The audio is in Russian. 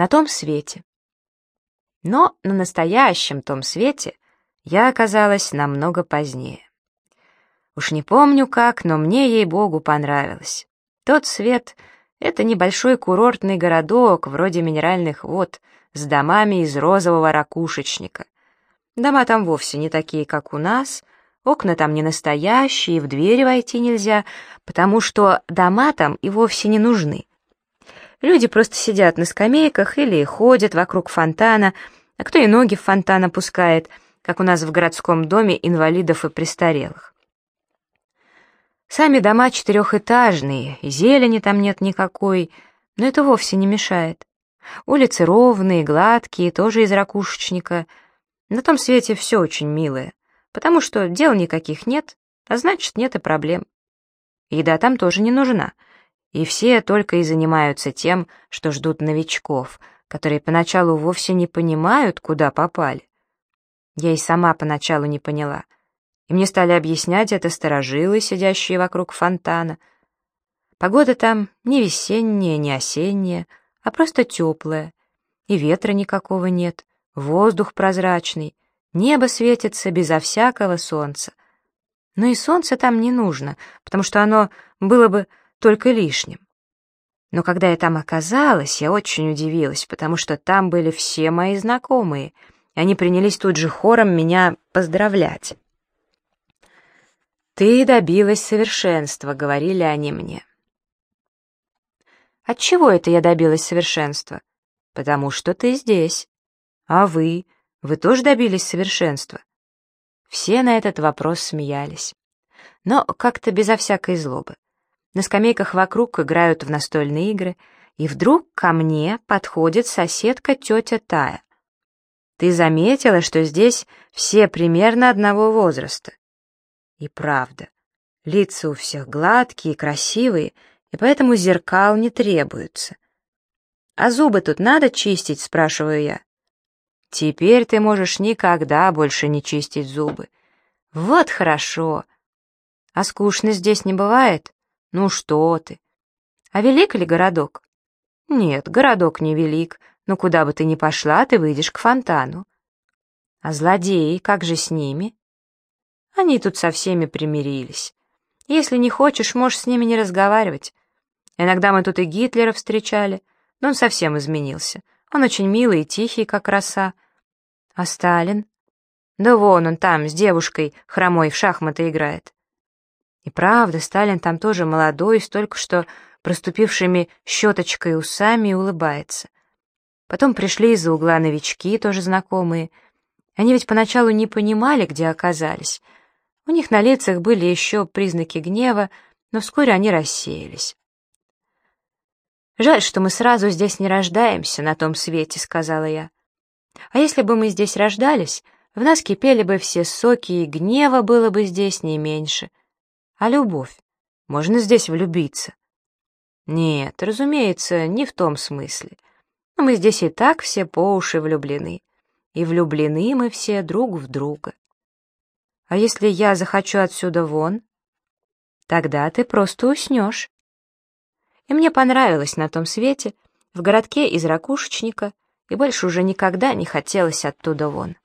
на том свете. Но на настоящем том свете я оказалась намного позднее. Уж не помню как, но мне, ей-богу, понравилось. Тот свет — это небольшой курортный городок, вроде минеральных вод, с домами из розового ракушечника. Дома там вовсе не такие, как у нас, окна там не настоящие, в двери войти нельзя, потому что дома там и вовсе не нужны. Люди просто сидят на скамейках или ходят вокруг фонтана, а кто и ноги в фонтан опускает, как у нас в городском доме инвалидов и престарелых. Сами дома четырехэтажные, зелени там нет никакой, но это вовсе не мешает. Улицы ровные, гладкие, тоже из ракушечника. На том свете все очень милое, потому что дел никаких нет, а значит, нет и проблем. Еда там тоже не нужна — и все только и занимаются тем, что ждут новичков, которые поначалу вовсе не понимают, куда попали. Я и сама поначалу не поняла, и мне стали объяснять это сторожилы, сидящие вокруг фонтана. Погода там не весенняя, не осенняя, а просто теплая, и ветра никакого нет, воздух прозрачный, небо светится безо всякого солнца. Но и солнце там не нужно, потому что оно было бы только лишним. Но когда я там оказалась, я очень удивилась, потому что там были все мои знакомые, и они принялись тут же хором меня поздравлять. «Ты добилась совершенства», — говорили они мне. «Отчего это я добилась совершенства?» «Потому что ты здесь. А вы? Вы тоже добились совершенства?» Все на этот вопрос смеялись, но как-то безо всякой злобы. На скамейках вокруг играют в настольные игры, и вдруг ко мне подходит соседка тетя Тая. Ты заметила, что здесь все примерно одного возраста? И правда, лица у всех гладкие, красивые, и поэтому зеркал не требуется. «А зубы тут надо чистить?» — спрашиваю я. «Теперь ты можешь никогда больше не чистить зубы». «Вот хорошо. А скучно здесь не бывает?» «Ну что ты! А велик ли городок?» «Нет, городок не велик, но куда бы ты ни пошла, ты выйдешь к фонтану». «А злодеи, как же с ними?» «Они тут со всеми примирились. Если не хочешь, можешь с ними не разговаривать. Иногда мы тут и Гитлера встречали, но он совсем изменился. Он очень милый и тихий, как роса. А Сталин? Да вон он там, с девушкой, хромой, в шахматы играет. И правда, Сталин там тоже молодой, с только что проступившими щеточкой усами и улыбается. Потом пришли из-за угла новички, тоже знакомые. Они ведь поначалу не понимали, где оказались. У них на лицах были еще признаки гнева, но вскоре они рассеялись. «Жаль, что мы сразу здесь не рождаемся, на том свете», — сказала я. «А если бы мы здесь рождались, в нас кипели бы все соки, и гнева было бы здесь не меньше». А любовь? Можно здесь влюбиться? Нет, разумеется, не в том смысле. Но мы здесь и так все по уши влюблены. И влюблены мы все друг в друга. А если я захочу отсюда вон? Тогда ты просто уснешь. И мне понравилось на том свете, в городке из ракушечника, и больше уже никогда не хотелось оттуда вон.